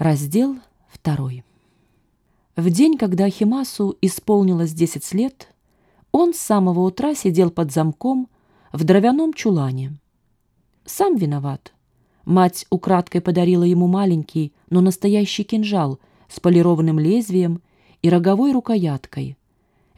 Раздел второй. В день, когда Ахимасу исполнилось 10 лет, он с самого утра сидел под замком в дровяном чулане. Сам виноват. Мать украдкой подарила ему маленький, но настоящий кинжал с полированным лезвием и роговой рукояткой.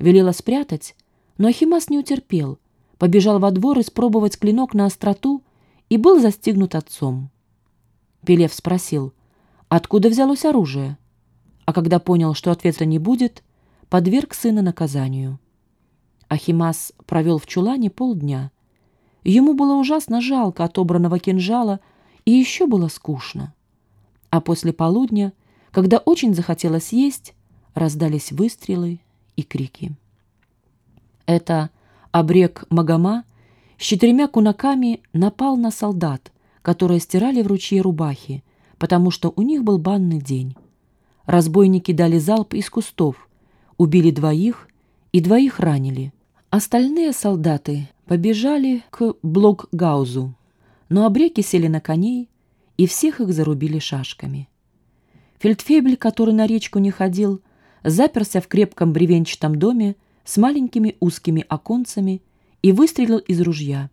Велела спрятать, но Ахимас не утерпел, побежал во двор испробовать клинок на остроту и был застигнут отцом. Пелев спросил — откуда взялось оружие, а когда понял, что ответа не будет, подверг сына наказанию. Ахимас провел в чулане полдня. Ему было ужасно жалко отобранного кинжала, и еще было скучно. А после полудня, когда очень захотелось есть, раздались выстрелы и крики. Это обрек Магома с четырьмя кунаками напал на солдат, которые стирали в ручье рубахи, потому что у них был банный день. Разбойники дали залп из кустов, убили двоих и двоих ранили. Остальные солдаты побежали к Блокгаузу, но обреки сели на коней, и всех их зарубили шашками. Фельдфебель, который на речку не ходил, заперся в крепком бревенчатом доме с маленькими узкими оконцами и выстрелил из ружья.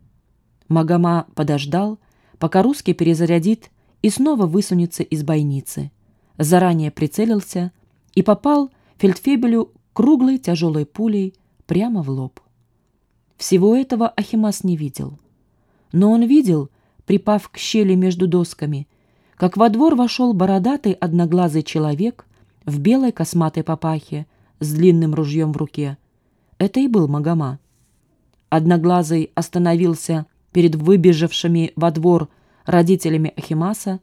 Магома подождал, пока русский перезарядит и снова высунется из бойницы. Заранее прицелился и попал фельдфебелю круглой тяжелой пулей прямо в лоб. Всего этого Ахимас не видел. Но он видел, припав к щели между досками, как во двор вошел бородатый одноглазый человек в белой косматой папахе с длинным ружьем в руке. Это и был Магома. Одноглазый остановился перед выбежавшими во двор родителями Ахимаса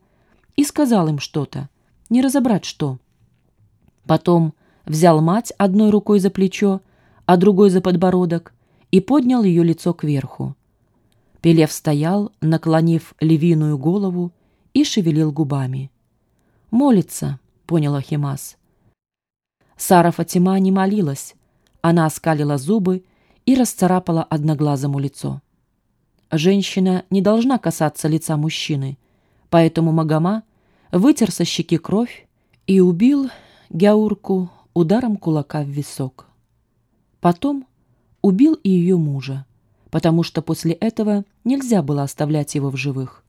и сказал им что-то, не разобрать что. Потом взял мать одной рукой за плечо, а другой за подбородок и поднял ее лицо кверху. Пелев стоял, наклонив львиную голову и шевелил губами. «Молится», — понял Ахимас. Сара Фатима не молилась. Она оскалила зубы и расцарапала одноглазому лицо. Женщина не должна касаться лица мужчины, поэтому Магома вытер со щеки кровь и убил Гяурку ударом кулака в висок. Потом убил и ее мужа, потому что после этого нельзя было оставлять его в живых.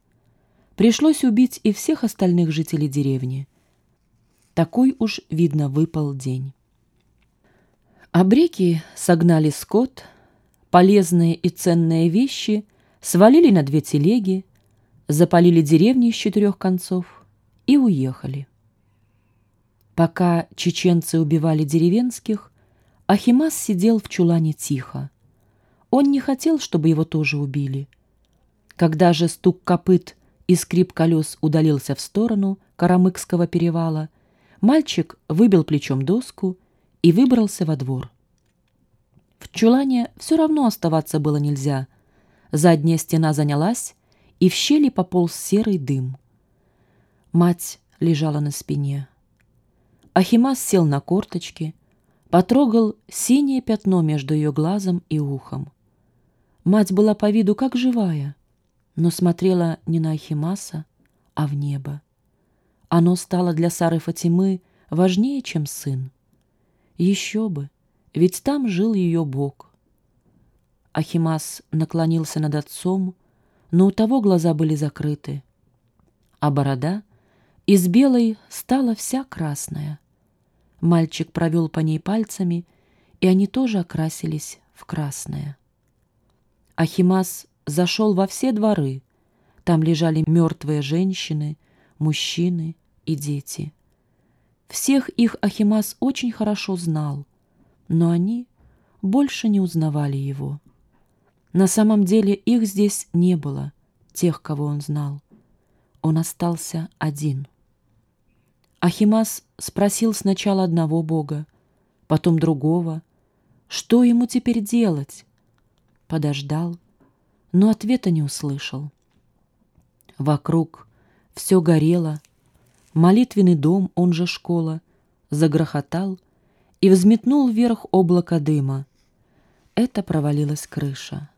Пришлось убить и всех остальных жителей деревни. Такой уж, видно, выпал день. Обреки согнали скот, полезные и ценные вещи — свалили на две телеги, запалили деревни с четырех концов и уехали. Пока чеченцы убивали деревенских, Ахимас сидел в чулане тихо. Он не хотел, чтобы его тоже убили. Когда же стук копыт и скрип колес удалился в сторону Карамыкского перевала, мальчик выбил плечом доску и выбрался во двор. В чулане все равно оставаться было нельзя — Задняя стена занялась, и в щели пополз серый дым. Мать лежала на спине. Ахимас сел на корточки, потрогал синее пятно между ее глазом и ухом. Мать была по виду как живая, но смотрела не на Ахимаса, а в небо. Оно стало для Сары Фатимы важнее, чем сын. Еще бы, ведь там жил ее Бог. Ахимас наклонился над отцом, но у того глаза были закрыты, а борода из белой стала вся красная. Мальчик провел по ней пальцами, и они тоже окрасились в красное. Ахимас зашел во все дворы. Там лежали мертвые женщины, мужчины и дети. Всех их Ахимас очень хорошо знал, но они больше не узнавали его. На самом деле их здесь не было, тех, кого он знал. Он остался один. Ахимас спросил сначала одного бога, потом другого. Что ему теперь делать? Подождал, но ответа не услышал. Вокруг все горело, молитвенный дом, он же школа, загрохотал и взметнул вверх облако дыма. Это провалилась крыша.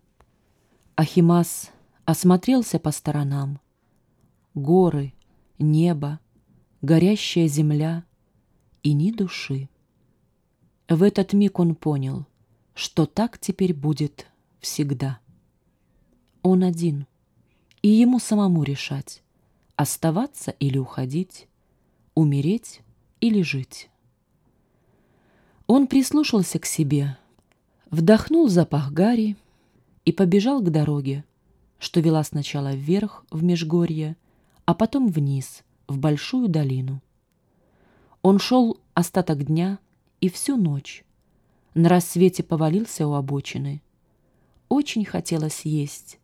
Ахимас осмотрелся по сторонам. Горы, небо, горящая земля и ни души. В этот миг он понял, что так теперь будет всегда. Он один, и ему самому решать, оставаться или уходить, умереть или жить. Он прислушался к себе, вдохнул запах гари и побежал к дороге, что вела сначала вверх в Межгорье, а потом вниз, в большую долину. Он шел остаток дня и всю ночь. На рассвете повалился у обочины. Очень хотелось есть,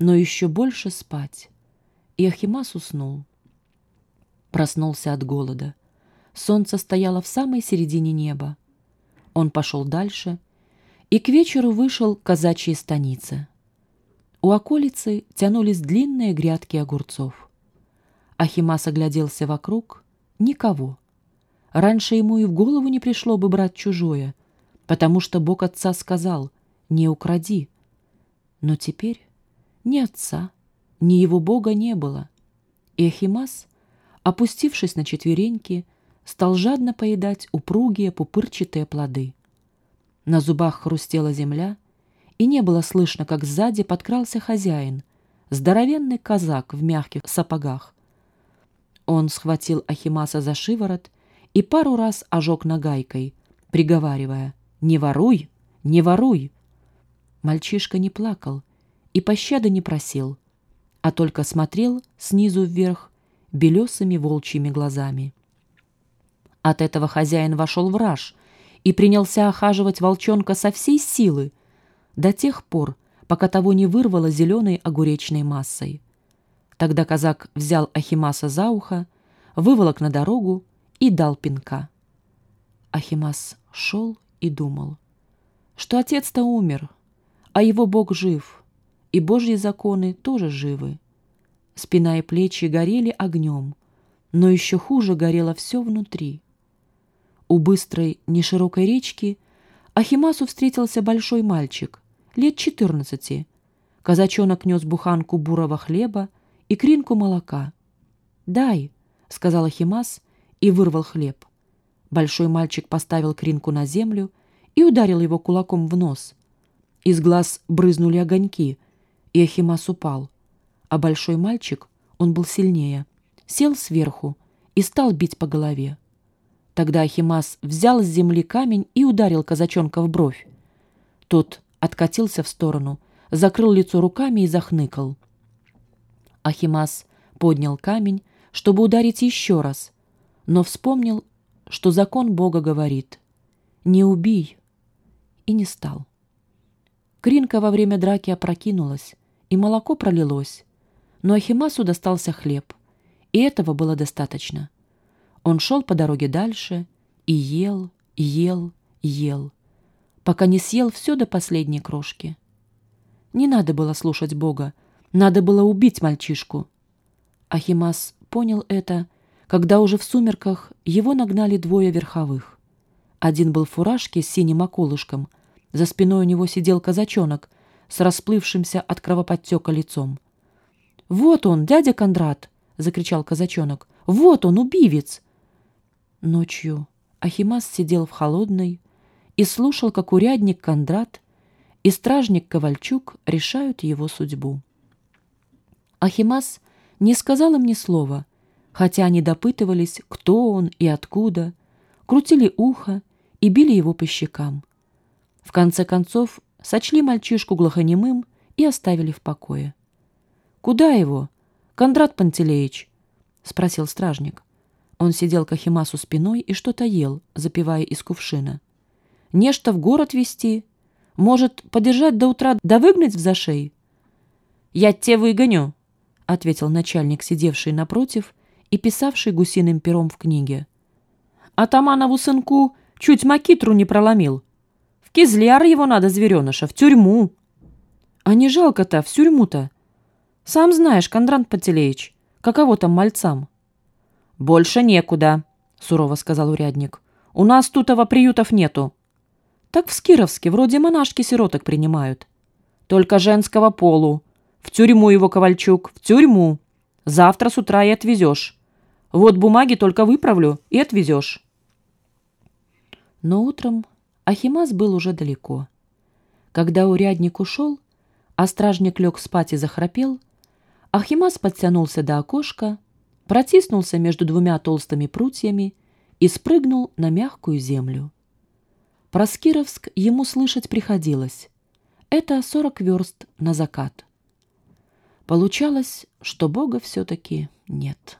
но еще больше спать. И Ахимас уснул. Проснулся от голода. Солнце стояло в самой середине неба. Он пошел дальше и к вечеру вышел к казачьей станице. У околицы тянулись длинные грядки огурцов. Ахимас огляделся вокруг. Никого. Раньше ему и в голову не пришло бы брать чужое, потому что Бог отца сказал «не укради». Но теперь ни отца, ни его Бога не было. И Ахимас, опустившись на четвереньки, стал жадно поедать упругие пупырчатые плоды. На зубах хрустела земля, и не было слышно, как сзади подкрался хозяин, здоровенный казак в мягких сапогах. Он схватил Ахимаса за шиворот и пару раз ожег нагайкой, приговаривая «Не воруй! Не воруй!» Мальчишка не плакал и пощады не просил, а только смотрел снизу вверх белесыми волчьими глазами. От этого хозяин вошел в раж и принялся охаживать волчонка со всей силы до тех пор, пока того не вырвало зеленой огуречной массой. Тогда казак взял Ахимаса за ухо, выволок на дорогу и дал пинка. Ахимас шел и думал, что отец-то умер, а его Бог жив, и Божьи законы тоже живы. Спина и плечи горели огнем, но еще хуже горело все внутри. У быстрой, неширокой речки Ахимасу встретился большой мальчик, лет четырнадцати. Казачонок нес буханку бурого хлеба и кринку молока. «Дай», — сказал Ахимас и вырвал хлеб. Большой мальчик поставил кринку на землю и ударил его кулаком в нос. Из глаз брызнули огоньки, и Ахимас упал. А большой мальчик, он был сильнее, сел сверху и стал бить по голове. Тогда Ахимас взял с земли камень и ударил казачонка в бровь. Тот откатился в сторону, закрыл лицо руками и захныкал. Ахимас поднял камень, чтобы ударить еще раз, но вспомнил, что закон Бога говорит «Не убий», и не стал. Кринка во время драки опрокинулась, и молоко пролилось, но Ахимасу достался хлеб, и этого было достаточно. Он шел по дороге дальше и ел, ел, ел, пока не съел все до последней крошки. Не надо было слушать Бога, надо было убить мальчишку. Ахимас понял это, когда уже в сумерках его нагнали двое верховых. Один был в фуражке с синим околышком, за спиной у него сидел казачонок с расплывшимся от кровоподтека лицом. «Вот он, дядя Кондрат!» — закричал казачонок. «Вот он, убивец!» Ночью Ахимас сидел в холодной и слушал, как урядник Кондрат и стражник Ковальчук решают его судьбу. Ахимас не сказал им ни слова, хотя они допытывались, кто он и откуда, крутили ухо и били его по щекам. В конце концов, сочли мальчишку глухонемым и оставили в покое. «Куда его? Кондрат Пантелеич?» — спросил стражник. Он сидел к Ахимасу спиной и что-то ел, запивая из кувшина. «Нечто в город вести? Может, подержать до утра да выгнать в зашей?» «Я те выгоню», — ответил начальник, сидевший напротив и писавший гусиным пером в книге. «Атаманову сынку чуть макитру не проломил. В кизляр его надо, звереныша, в тюрьму». «А не жалко-то, в тюрьму-то. Сам знаешь, Кондрант Пантелеич, каково там мальцам». «Больше некуда», — сурово сказал урядник. «У нас тутого приютов нету». «Так в Скировске вроде монашки сироток принимают». «Только женского полу. В тюрьму его, Ковальчук, в тюрьму. Завтра с утра и отвезешь. Вот бумаги только выправлю и отвезешь». Но утром Ахимас был уже далеко. Когда урядник ушел, а стражник лег спать и захрапел, Ахимас подтянулся до окошка, протиснулся между двумя толстыми прутьями и спрыгнул на мягкую землю. Про Скировск ему слышать приходилось. Это сорок верст на закат. Получалось, что Бога все-таки нет.